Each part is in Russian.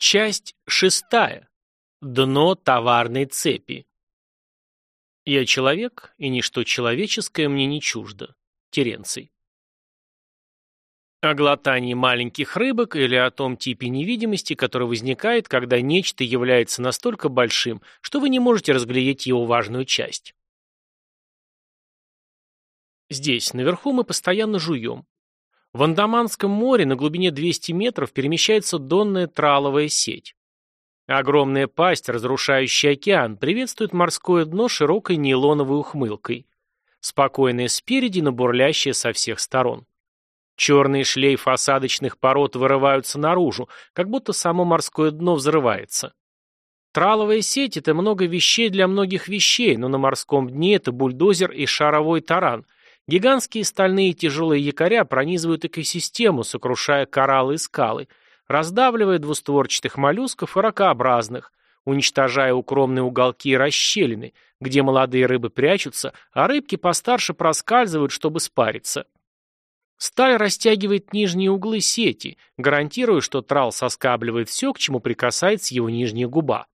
Часть шестая. Дно товарной цепи. Я человек, и ничто человеческое мне не чуждо. Теренций. О глотании маленьких рыбок или о том типе невидимости, который возникает, когда нечто является настолько большим, что вы не можете разглядеть его важную часть. Здесь, наверху, мы постоянно жуем. В Андаманском море на глубине 200 метров перемещается донная траловая сеть. Огромная пасть, разрушающая океан, приветствует морское дно широкой нейлоновой ухмылкой. Спокойная спереди, но бурлящая со всех сторон. Черные шлейфы осадочных пород вырываются наружу, как будто само морское дно взрывается. Траловая сеть – это много вещей для многих вещей, но на морском дне это бульдозер и шаровой таран – Гигантские стальные тяжелые якоря пронизывают экосистему, сокрушая кораллы и скалы, раздавливая двустворчатых моллюсков и ракообразных, уничтожая укромные уголки и расщелины, где молодые рыбы прячутся, а рыбки постарше проскальзывают, чтобы спариться. Сталь растягивает нижние углы сети, гарантируя, что трал соскабливает все, к чему прикасается его нижняя губа.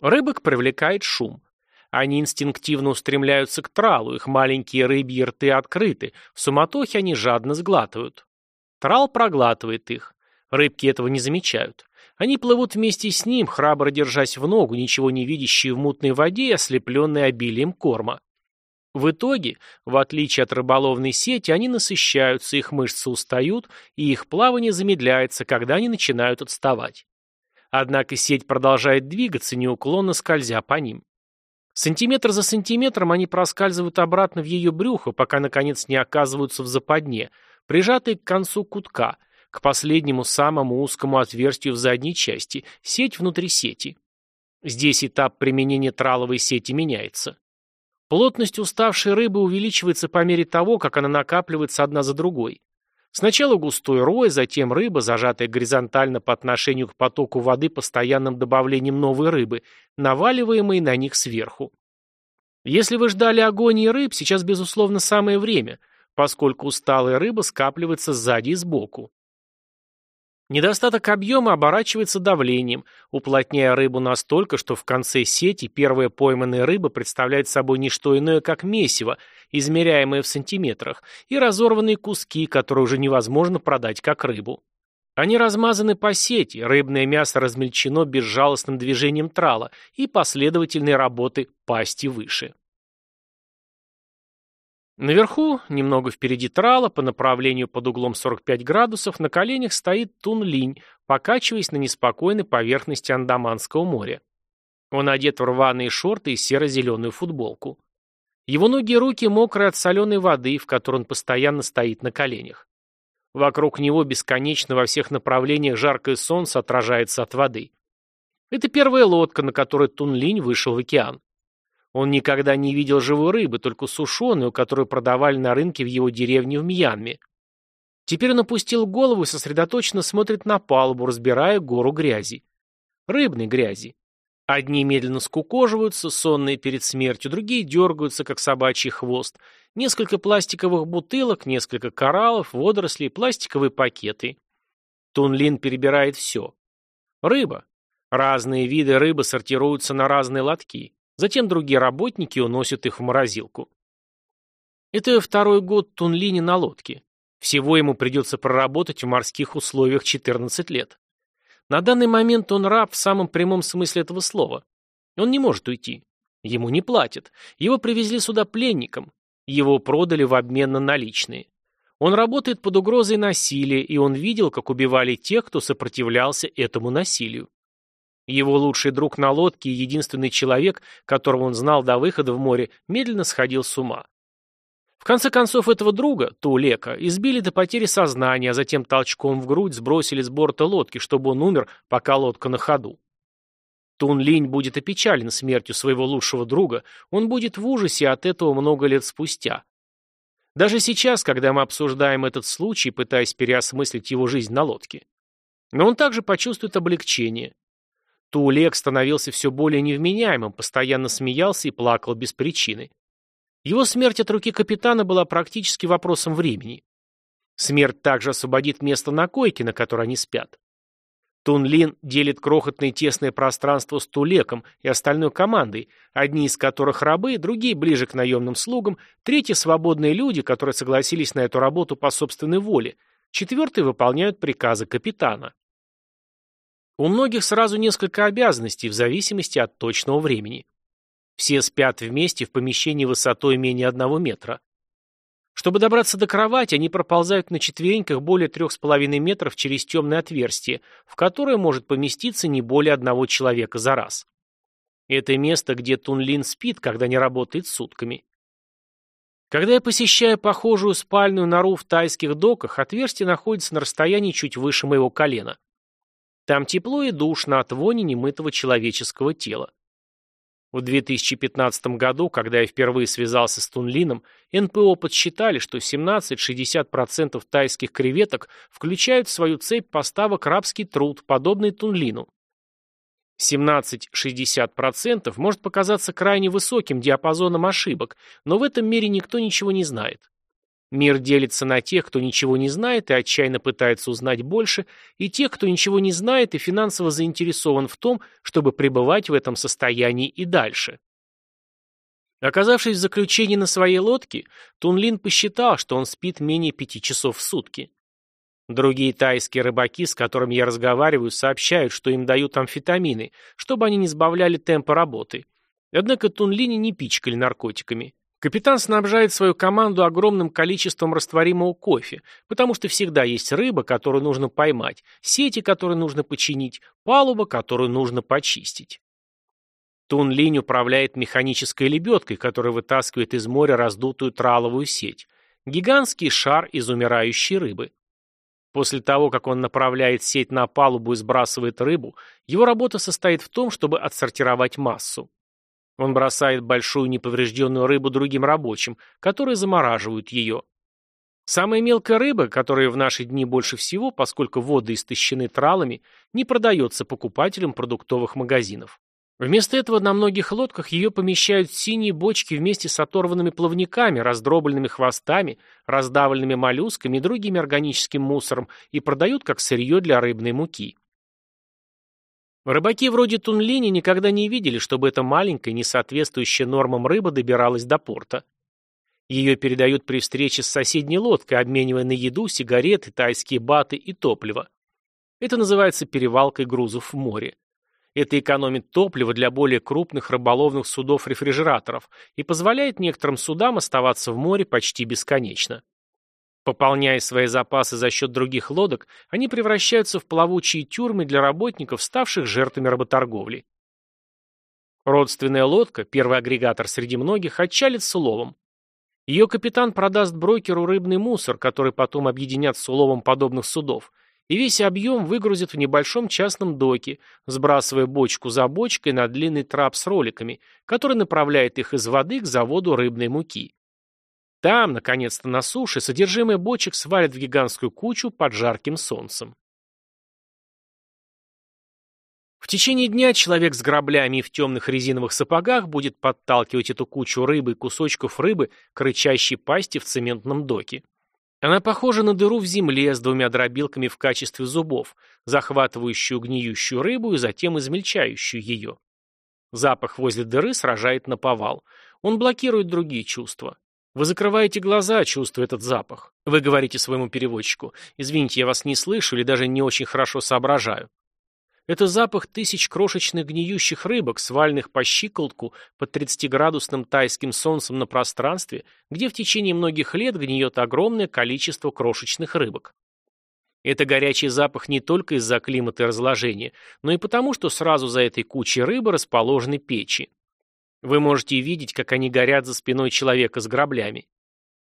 Рыбок привлекает шум. Они инстинктивно устремляются к тралу, их маленькие рыбьи рты открыты, в суматохе они жадно сглатывают. Трал проглатывает их. Рыбки этого не замечают. Они плывут вместе с ним, храбро держась в ногу, ничего не видящие в мутной воде и ослепленные обилием корма. В итоге, в отличие от рыболовной сети, они насыщаются, их мышцы устают, и их плавание замедляется, когда они начинают отставать. Однако сеть продолжает двигаться, неуклонно скользя по ним. Сантиметр за сантиметром они проскальзывают обратно в ее брюхо, пока, наконец, не оказываются в западне, прижатые к концу кутка, к последнему самому узкому отверстию в задней части, сеть внутри сети. Здесь этап применения траловой сети меняется. Плотность уставшей рыбы увеличивается по мере того, как она накапливается одна за другой. Сначала густой рой, затем рыба, зажатая горизонтально по отношению к потоку воды постоянным добавлением новой рыбы, наваливаемой на них сверху. Если вы ждали агонии рыб, сейчас, безусловно, самое время, поскольку усталая рыба скапливается сзади и сбоку. Недостаток объема оборачивается давлением, уплотняя рыбу настолько, что в конце сети первая пойманная рыба представляет собой не что иное, как месиво, измеряемое в сантиметрах, и разорванные куски, которые уже невозможно продать как рыбу. Они размазаны по сети, рыбное мясо размельчено безжалостным движением трала и последовательной работы пасти выше. Наверху, немного впереди трала, по направлению под углом 45 градусов, на коленях стоит Тун-Линь, покачиваясь на неспокойной поверхности Андаманского моря. Он одет в рваные шорты и серо-зеленую футболку. Его ноги и руки мокрые от соленой воды, в которой он постоянно стоит на коленях. Вокруг него бесконечно во всех направлениях жаркое солнце отражается от воды. Это первая лодка, на которой Тун-Линь вышел в океан. Он никогда не видел живой рыбы, только сушеную, которую продавали на рынке в его деревне в Мьянме. Теперь он опустил голову и сосредоточенно смотрит на палубу, разбирая гору грязи. Рыбной грязи. Одни медленно скукоживаются, сонные перед смертью, другие дергаются, как собачий хвост. Несколько пластиковых бутылок, несколько кораллов, водорослей, пластиковые пакеты. Тунлин перебирает все. Рыба. Разные виды рыбы сортируются на разные лотки. Затем другие работники уносят их в морозилку. Это второй год Тунлини на лодке. Всего ему придется проработать в морских условиях 14 лет. На данный момент он раб в самом прямом смысле этого слова. Он не может уйти. Ему не платят. Его привезли сюда пленником. Его продали в обмен на наличные. Он работает под угрозой насилия, и он видел, как убивали тех, кто сопротивлялся этому насилию. Его лучший друг на лодке и единственный человек, которого он знал до выхода в море, медленно сходил с ума. В конце концов, этого друга, Тулека, избили до потери сознания, а затем толчком в грудь сбросили с борта лодки, чтобы он умер, пока лодка на ходу. Тун Линь будет опечален смертью своего лучшего друга, он будет в ужасе от этого много лет спустя. Даже сейчас, когда мы обсуждаем этот случай, пытаясь переосмыслить его жизнь на лодке. Но он также почувствует облегчение. Тулек становился все более невменяемым, постоянно смеялся и плакал без причины. Его смерть от руки капитана была практически вопросом времени. Смерть также освободит место на койке, на которой они спят. Тунлин делит крохотное тесное пространство с Тулеком и остальной командой, одни из которых рабы, другие ближе к наемным слугам, третьи свободные люди, которые согласились на эту работу по собственной воле, четвертые выполняют приказы капитана. У многих сразу несколько обязанностей в зависимости от точного времени. Все спят вместе в помещении высотой менее одного метра. Чтобы добраться до кровати, они проползают на четвереньках более трех с половиной метров через темное отверстие, в которое может поместиться не более одного человека за раз. Это место, где Тунлин спит, когда не работает сутками. Когда я посещаю похожую спальную нору в тайских доках, отверстие находится на расстоянии чуть выше моего колена. Там тепло и душно от вони немытого человеческого тела. В 2015 году, когда я впервые связался с Тунлином, НПО подсчитали, что 17-60% тайских креветок включают в свою цепь поставок рабский труд, подобный Тунлину. 17-60% может показаться крайне высоким диапазоном ошибок, но в этом мире никто ничего не знает. Мир делится на тех, кто ничего не знает и отчаянно пытается узнать больше, и тех, кто ничего не знает и финансово заинтересован в том, чтобы пребывать в этом состоянии и дальше. Оказавшись в заключении на своей лодке, Тунлин посчитал, что он спит менее пяти часов в сутки. Другие тайские рыбаки, с которыми я разговариваю, сообщают, что им дают амфетамины, чтобы они не сбавляли темпа работы. Однако Тунлини не пичкали наркотиками. Капитан снабжает свою команду огромным количеством растворимого кофе, потому что всегда есть рыба, которую нужно поймать, сети, которые нужно починить, палуба, которую нужно почистить. Тун Линь управляет механической лебедкой, которая вытаскивает из моря раздутую траловую сеть. Гигантский шар из умирающей рыбы. После того, как он направляет сеть на палубу и сбрасывает рыбу, его работа состоит в том, чтобы отсортировать массу. Он бросает большую неповрежденную рыбу другим рабочим, которые замораживают ее. Самая мелкая рыба, которая в наши дни больше всего, поскольку воды истощены тралами, не продается покупателям продуктовых магазинов. Вместо этого на многих лодках ее помещают в синие бочки вместе с оторванными плавниками, раздробленными хвостами, раздавленными моллюсками и другим органическим мусором и продают как сырье для рыбной муки. Рыбаки вроде Тунлини никогда не видели, чтобы эта маленькая, не соответствующая нормам рыба добиралась до порта. Ее передают при встрече с соседней лодкой, обменивая на еду, сигареты, тайские баты и топливо. Это называется перевалкой грузов в море. Это экономит топливо для более крупных рыболовных судов-рефрижераторов и позволяет некоторым судам оставаться в море почти бесконечно. Пополняя свои запасы за счет других лодок, они превращаются в плавучие тюрьмы для работников, ставших жертвами работорговли. Родственная лодка, первый агрегатор среди многих, отчалит с уловом. Ее капитан продаст брокеру рыбный мусор, который потом объединят с уловом подобных судов, и весь объем выгрузит в небольшом частном доке, сбрасывая бочку за бочкой на длинный трап с роликами, который направляет их из воды к заводу рыбной муки. Там, наконец-то на суше, содержимое бочек свалят в гигантскую кучу под жарким солнцем. В течение дня человек с граблями и в темных резиновых сапогах будет подталкивать эту кучу рыбы и кусочков рыбы к рычащей пасти в цементном доке. Она похожа на дыру в земле с двумя дробилками в качестве зубов, захватывающую гниющую рыбу и затем измельчающую ее. Запах возле дыры сражает на повал. Он блокирует другие чувства. Вы закрываете глаза, чувствуя этот запах. Вы говорите своему переводчику, извините, я вас не слышу или даже не очень хорошо соображаю. Это запах тысяч крошечных гниющих рыбок, свальных по щиколотку под 30-градусным тайским солнцем на пространстве, где в течение многих лет гниет огромное количество крошечных рыбок. Это горячий запах не только из-за климата и разложения, но и потому, что сразу за этой кучей рыбы расположены печи. Вы можете видеть, как они горят за спиной человека с граблями.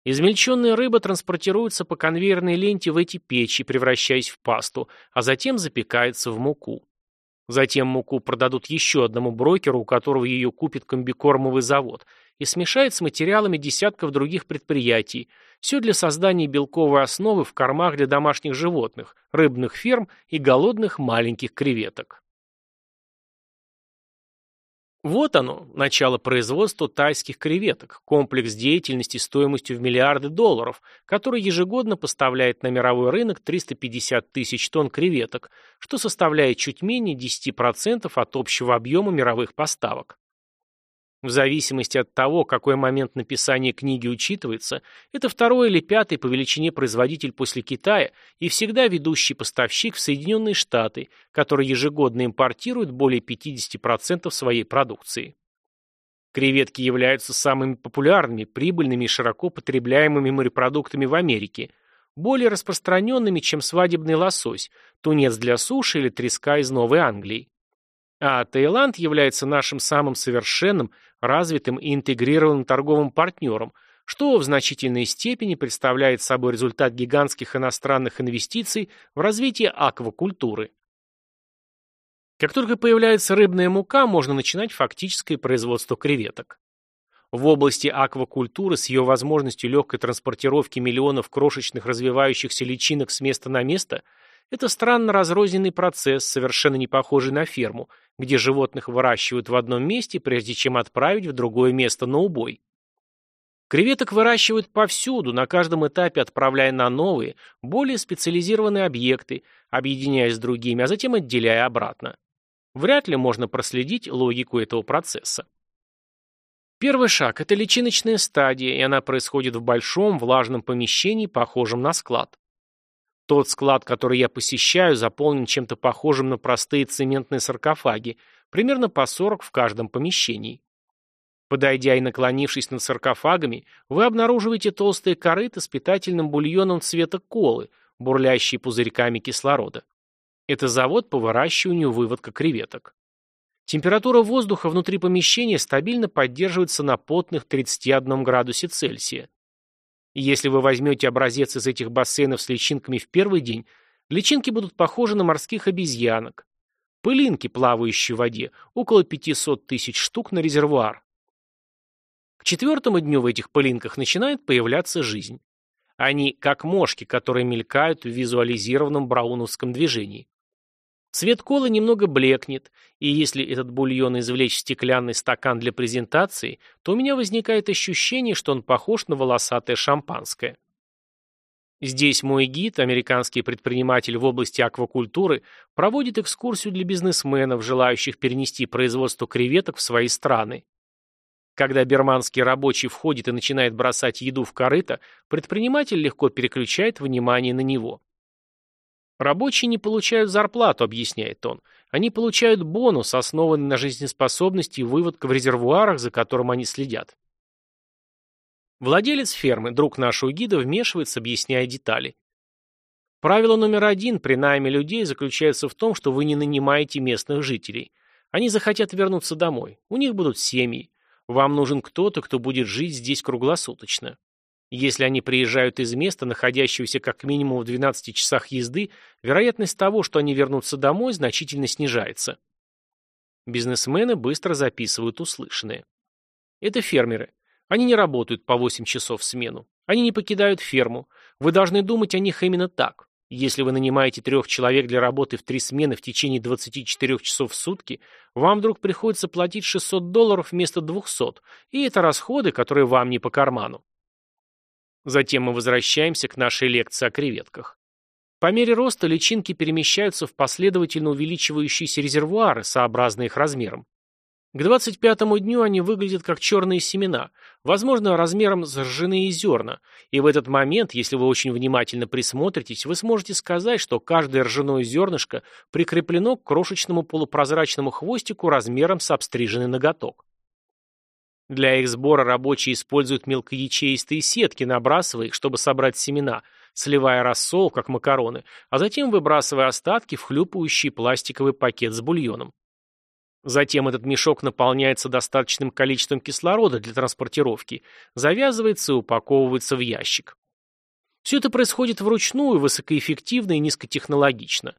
Измельченная рыба транспортируется по конвейерной ленте в эти печи, превращаясь в пасту, а затем запекается в муку. Затем муку продадут еще одному брокеру, у которого ее купит комбикормовый завод, и смешает с материалами десятков других предприятий. Все для создания белковой основы в кормах для домашних животных, рыбных ферм и голодных маленьких креветок. Вот оно, начало производства тайских креветок, комплекс деятельности стоимостью в миллиарды долларов, который ежегодно поставляет на мировой рынок 350 тысяч тонн креветок, что составляет чуть менее 10% от общего объема мировых поставок. В зависимости от того, какой момент написания книги учитывается, это второй или пятый по величине производитель после Китая и всегда ведущий поставщик в Соединенные Штаты, который ежегодно импортирует более 50% своей продукции. Креветки являются самыми популярными, прибыльными и широко потребляемыми морепродуктами в Америке, более распространенными, чем свадебный лосось, тунец для суши или треска из Новой Англии. А Таиланд является нашим самым совершенным, развитым и интегрированным торговым партнером, что в значительной степени представляет собой результат гигантских иностранных инвестиций в развитие аквакультуры. Как только появляется рыбная мука, можно начинать фактическое производство креветок. В области аквакультуры с ее возможностью легкой транспортировки миллионов крошечных развивающихся личинок с места на место – это странно разрозненный процесс, совершенно не похожий на ферму, где животных выращивают в одном месте, прежде чем отправить в другое место на убой. Креветок выращивают повсюду, на каждом этапе отправляя на новые, более специализированные объекты, объединяясь с другими, а затем отделяя обратно. Вряд ли можно проследить логику этого процесса. Первый шаг – это личиночная стадия, и она происходит в большом влажном помещении, похожем на склад. Тот склад, который я посещаю, заполнен чем-то похожим на простые цементные саркофаги, примерно по 40 в каждом помещении. Подойдя и наклонившись над саркофагами, вы обнаруживаете толстые корыта с питательным бульоном цвета колы, бурлящие пузырьками кислорода. Это завод по выращиванию выводка креветок. Температура воздуха внутри помещения стабильно поддерживается на потных 31 градусе Цельсия. Если вы возьмете образец из этих бассейнов с личинками в первый день, личинки будут похожи на морских обезьянок. Пылинки, плавающие в воде, около 500 тысяч штук на резервуар. К четвертому дню в этих пылинках начинает появляться жизнь. Они как мошки, которые мелькают в визуализированном брауновском движении. Цвет колы немного блекнет, и если этот бульон извлечь в стеклянный стакан для презентации, то у меня возникает ощущение, что он похож на волосатое шампанское. Здесь мой гид, американский предприниматель в области аквакультуры, проводит экскурсию для бизнесменов, желающих перенести производство креветок в свои страны. Когда берманский рабочий входит и начинает бросать еду в корыто, предприниматель легко переключает внимание на него. Рабочие не получают зарплату, объясняет он. Они получают бонус, основанный на жизнеспособности и выводка в резервуарах, за которым они следят. Владелец фермы, друг нашего гида, вмешивается, объясняя детали. Правило номер один при найме людей заключается в том, что вы не нанимаете местных жителей. Они захотят вернуться домой. У них будут семьи. Вам нужен кто-то, кто будет жить здесь круглосуточно. Если они приезжают из места, находящегося как минимум в 12 часах езды, вероятность того, что они вернутся домой, значительно снижается. Бизнесмены быстро записывают услышанное. Это фермеры. Они не работают по 8 часов в смену. Они не покидают ферму. Вы должны думать о них именно так. Если вы нанимаете трех человек для работы в три смены в течение 24 часов в сутки, вам вдруг приходится платить 600 долларов вместо 200, и это расходы, которые вам не по карману. Затем мы возвращаемся к нашей лекции о креветках. По мере роста личинки перемещаются в последовательно увеличивающиеся резервуары, сообразно их размерам. К 25-му дню они выглядят как черные семена, возможно, размером с ржаные зерна, и в этот момент, если вы очень внимательно присмотритесь, вы сможете сказать, что каждое ржаное зернышко прикреплено к крошечному полупрозрачному хвостику размером с обстриженный ноготок. Для их сбора рабочие используют мелкоячеистые сетки, набрасывая их, чтобы собрать семена, сливая рассол, как макароны, а затем выбрасывая остатки в хлюпающий пластиковый пакет с бульоном. Затем этот мешок наполняется достаточным количеством кислорода для транспортировки, завязывается и упаковывается в ящик. Все это происходит вручную, высокоэффективно и низкотехнологично.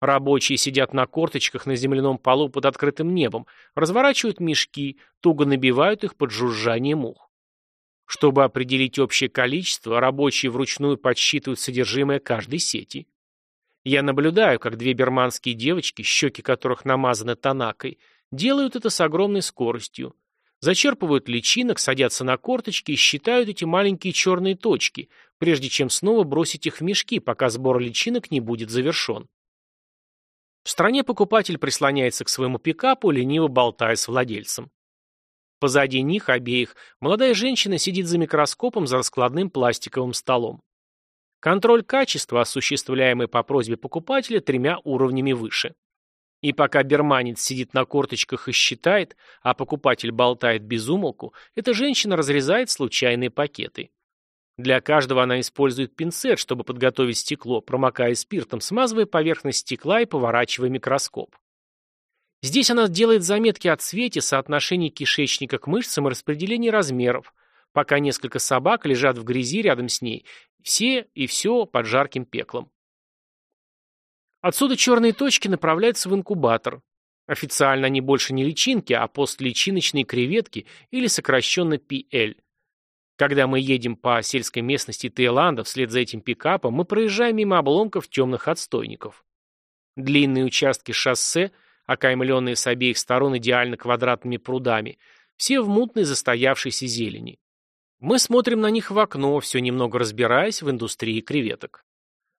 Рабочие сидят на корточках на земляном полу под открытым небом, разворачивают мешки, туго набивают их под жужжание мух. Чтобы определить общее количество, рабочие вручную подсчитывают содержимое каждой сети. Я наблюдаю, как две берманские девочки, щеки которых намазаны тонакой, делают это с огромной скоростью. Зачерпывают личинок, садятся на корточки и считают эти маленькие черные точки, прежде чем снова бросить их в мешки, пока сбор личинок не будет завершен. В стране покупатель прислоняется к своему пикапу, лениво болтая с владельцем. Позади них обеих молодая женщина сидит за микроскопом за раскладным пластиковым столом. Контроль качества, осуществляемый по просьбе покупателя, тремя уровнями выше. И пока берманец сидит на корточках и считает, а покупатель болтает без умолку, эта женщина разрезает случайные пакеты. Для каждого она использует пинцет, чтобы подготовить стекло, промокая спиртом, смазывая поверхность стекла и поворачивая микроскоп. Здесь она делает заметки о цвете, соотношении кишечника к мышцам и распределении размеров, пока несколько собак лежат в грязи рядом с ней, все и все под жарким пеклом. Отсюда черные точки направляются в инкубатор. Официально они больше не личинки, а постличиночные креветки или сокращенно PL. Когда мы едем по сельской местности Таиланда вслед за этим пикапом, мы проезжаем мимо обломков темных отстойников. Длинные участки шоссе – окаймленные с обеих сторон идеально квадратными прудами, все в мутной застоявшейся зелени. Мы смотрим на них в окно, все немного разбираясь в индустрии креветок.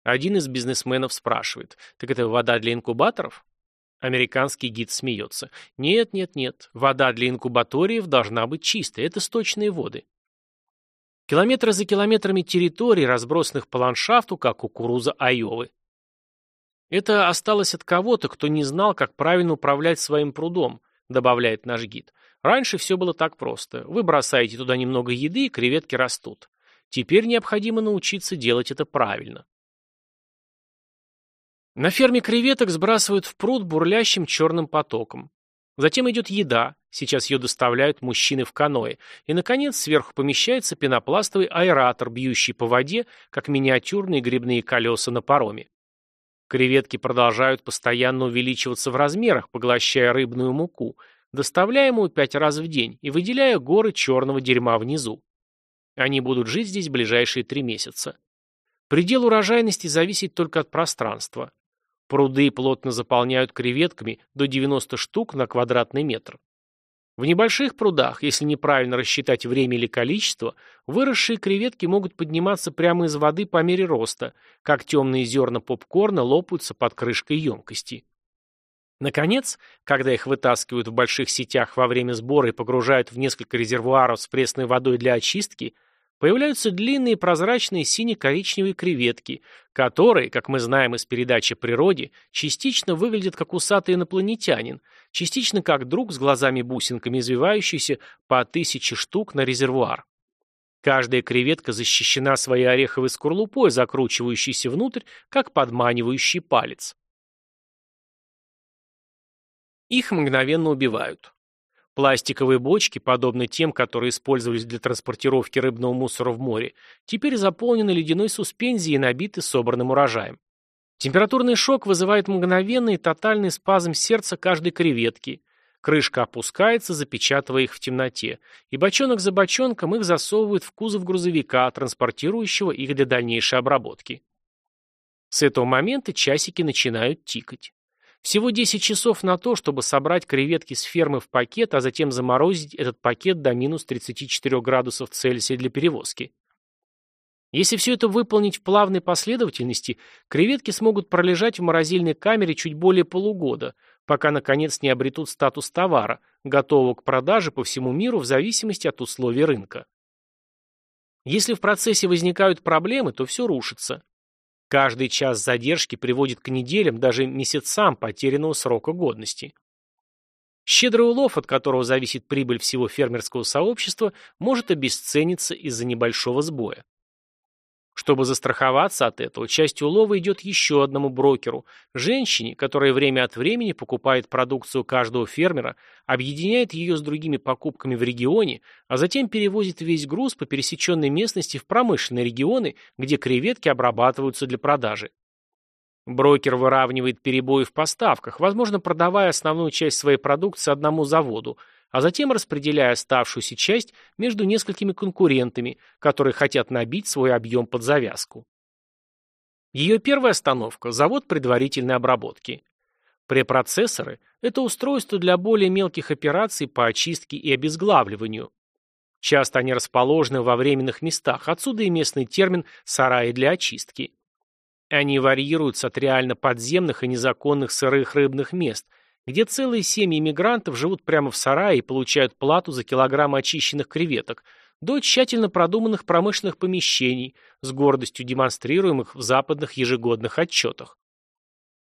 Один из бизнесменов спрашивает, так это вода для инкубаторов? Американский гид смеется. Нет, нет, нет, вода для инкубаториев должна быть чистой, это сточные воды. Километры за километрами территорий, разбросанных по ландшафту, как кукуруза Айовы. Это осталось от кого-то, кто не знал, как правильно управлять своим прудом, добавляет наш гид. Раньше все было так просто. Вы бросаете туда немного еды, и креветки растут. Теперь необходимо научиться делать это правильно. На ферме креветок сбрасывают в пруд бурлящим черным потоком. Затем идет еда, сейчас ее доставляют мужчины в каное, и, наконец, сверху помещается пенопластовый аэратор, бьющий по воде, как миниатюрные грибные колеса на пароме. Креветки продолжают постоянно увеличиваться в размерах, поглощая рыбную муку, доставляемую пять раз в день, и выделяя горы черного дерьма внизу. Они будут жить здесь ближайшие три месяца. Предел урожайности зависит только от пространства. Пруды плотно заполняют креветками до 90 штук на квадратный метр. В небольших прудах, если неправильно рассчитать время или количество, выросшие креветки могут подниматься прямо из воды по мере роста, как темные зерна попкорна лопаются под крышкой емкости. Наконец, когда их вытаскивают в больших сетях во время сбора и погружают в несколько резервуаров с пресной водой для очистки, появляются длинные прозрачные сине-коричневые креветки, которые, как мы знаем из передачи «Природе», частично выглядят как усатый инопланетянин, частично как друг с глазами-бусинками, извивающийся по тысяче штук на резервуар. Каждая креветка защищена своей ореховой скорлупой, закручивающейся внутрь, как подманивающий палец. Их мгновенно убивают. Пластиковые бочки, подобные тем, которые использовались для транспортировки рыбного мусора в море, теперь заполнены ледяной суспензией и набиты собранным урожаем. Температурный шок вызывает мгновенный и тотальный спазм сердца каждой креветки. Крышка опускается, запечатывая их в темноте, и бочонок за бочонком их засовывают в кузов грузовика, транспортирующего их для дальнейшей обработки. С этого момента часики начинают тикать. Всего 10 часов на то, чтобы собрать креветки с фермы в пакет, а затем заморозить этот пакет до минус 34 градусов Цельсия для перевозки. Если все это выполнить в плавной последовательности, креветки смогут пролежать в морозильной камере чуть более полугода, пока наконец не обретут статус товара, готового к продаже по всему миру в зависимости от условий рынка. Если в процессе возникают проблемы, то все рушится. Каждый час задержки приводит к неделям, даже месяцам потерянного срока годности. Щедрый улов, от которого зависит прибыль всего фермерского сообщества, может обесцениться из-за небольшого сбоя. Чтобы застраховаться от этого, часть улова идет еще одному брокеру, женщине, которая время от времени покупает продукцию каждого фермера, объединяет ее с другими покупками в регионе, а затем перевозит весь груз по пересеченной местности в промышленные регионы, где креветки обрабатываются для продажи. Брокер выравнивает перебои в поставках, возможно, продавая основную часть своей продукции одному заводу – а затем распределяя оставшуюся часть между несколькими конкурентами, которые хотят набить свой объем под завязку. Ее первая остановка – завод предварительной обработки. Препроцессоры Это устройство для более мелких операций по очистке и обезглавливанию. Часто они расположены во временных местах, отсюда и местный термин «сараи для очистки». Они варьируются от реально подземных и незаконных сырых рыбных мест, где целые семьи иммигрантов живут прямо в сарае и получают плату за килограмм очищенных креветок, до тщательно продуманных промышленных помещений, с гордостью демонстрируемых в западных ежегодных отчетах.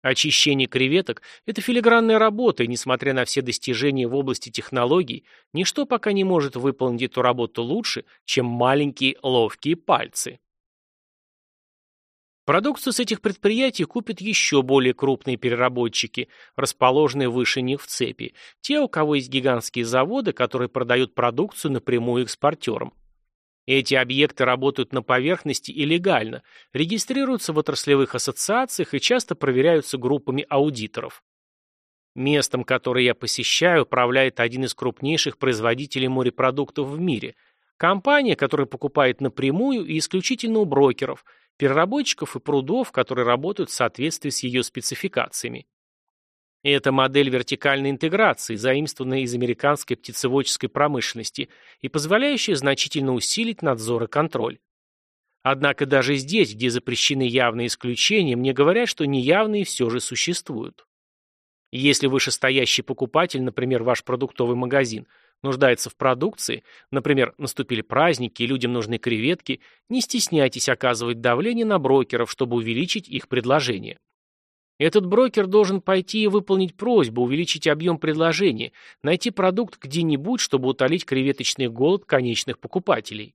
Очищение креветок – это филигранная работа, и несмотря на все достижения в области технологий, ничто пока не может выполнить эту работу лучше, чем маленькие ловкие пальцы. Продукцию с этих предприятий купят еще более крупные переработчики, расположенные выше них в цепи, те, у кого есть гигантские заводы, которые продают продукцию напрямую экспортерам. Эти объекты работают на поверхности и легально, регистрируются в отраслевых ассоциациях и часто проверяются группами аудиторов. Местом, которое я посещаю, управляет один из крупнейших производителей морепродуктов в мире – Компания, которая покупает напрямую и исключительно у брокеров, переработчиков и прудов, которые работают в соответствии с ее спецификациями. Это модель вертикальной интеграции, заимствованная из американской птицеводческой промышленности и позволяющая значительно усилить надзор и контроль. Однако даже здесь, где запрещены явные исключения, мне говорят, что неявные все же существуют. Если вышестоящий покупатель, например, ваш продуктовый магазин, нуждается в продукции, например, наступили праздники и людям нужны креветки, не стесняйтесь оказывать давление на брокеров, чтобы увеличить их предложение. Этот брокер должен пойти и выполнить просьбу, увеличить объем предложения, найти продукт где-нибудь, чтобы утолить креветочный голод конечных покупателей.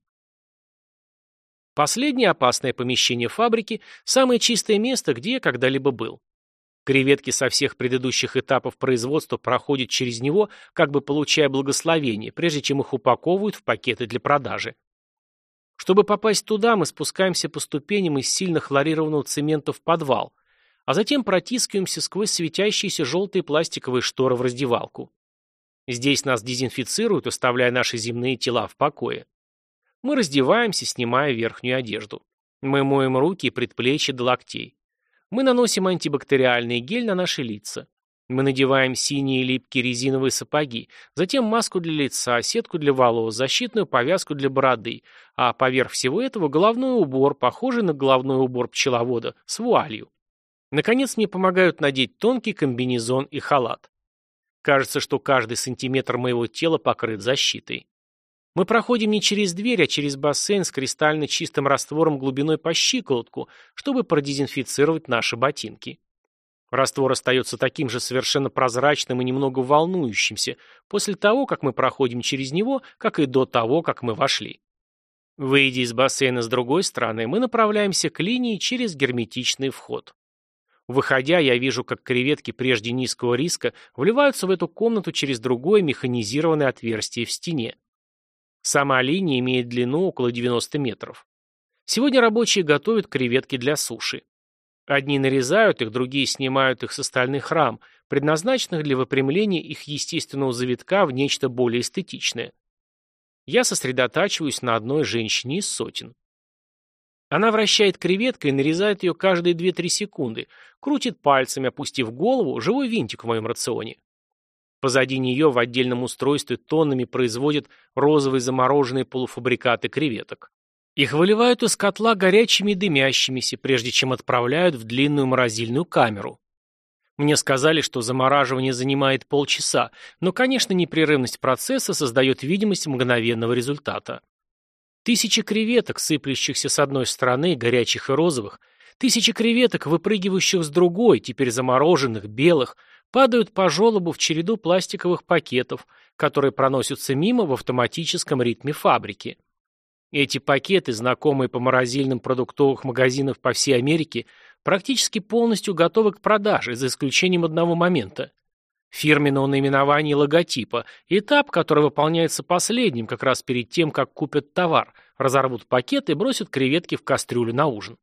Последнее опасное помещение фабрики – самое чистое место, где я когда-либо был. Креветки со всех предыдущих этапов производства проходят через него, как бы получая благословение, прежде чем их упаковывают в пакеты для продажи. Чтобы попасть туда, мы спускаемся по ступеням из сильно хлорированного цемента в подвал, а затем протискиваемся сквозь светящиеся желтые пластиковые шторы в раздевалку. Здесь нас дезинфицируют, оставляя наши земные тела в покое. Мы раздеваемся, снимая верхнюю одежду. Мы моем руки и предплечья до локтей. Мы наносим антибактериальный гель на наши лица. Мы надеваем синие липкие резиновые сапоги, затем маску для лица, сетку для волос, защитную повязку для бороды, а поверх всего этого головной убор, похожий на головной убор пчеловода, с вуалью. Наконец мне помогают надеть тонкий комбинезон и халат. Кажется, что каждый сантиметр моего тела покрыт защитой. Мы проходим не через дверь, а через бассейн с кристально чистым раствором глубиной по щиколотку, чтобы продезинфицировать наши ботинки. Раствор остается таким же совершенно прозрачным и немного волнующимся после того, как мы проходим через него, как и до того, как мы вошли. Выйдя из бассейна с другой стороны, мы направляемся к линии через герметичный вход. Выходя, я вижу, как креветки прежде низкого риска вливаются в эту комнату через другое механизированное отверстие в стене. Сама линия имеет длину около 90 метров. Сегодня рабочие готовят креветки для суши. Одни нарезают их, другие снимают их с остальных рам, предназначенных для выпрямления их естественного завитка в нечто более эстетичное. Я сосредотачиваюсь на одной женщине из сотен. Она вращает креветкой и нарезает ее каждые 2-3 секунды, крутит пальцами, опустив голову, живой винтик в моем рационе. Позади нее в отдельном устройстве тоннами производят розовые замороженные полуфабрикаты креветок. Их выливают из котла горячими и дымящимися, прежде чем отправляют в длинную морозильную камеру. Мне сказали, что замораживание занимает полчаса, но, конечно, непрерывность процесса создает видимость мгновенного результата. Тысячи креветок, сыплющихся с одной стороны, горячих и розовых, тысячи креветок, выпрыгивающих с другой, теперь замороженных, белых, падают по желобу в череду пластиковых пакетов, которые проносятся мимо в автоматическом ритме фабрики. Эти пакеты, знакомые по морозильным продуктовых магазинах по всей Америке, практически полностью готовы к продаже, за исключением одного момента. Фирменного наименования логотипа, этап, который выполняется последним, как раз перед тем, как купят товар, разорвут пакет и бросят креветки в кастрюлю на ужин.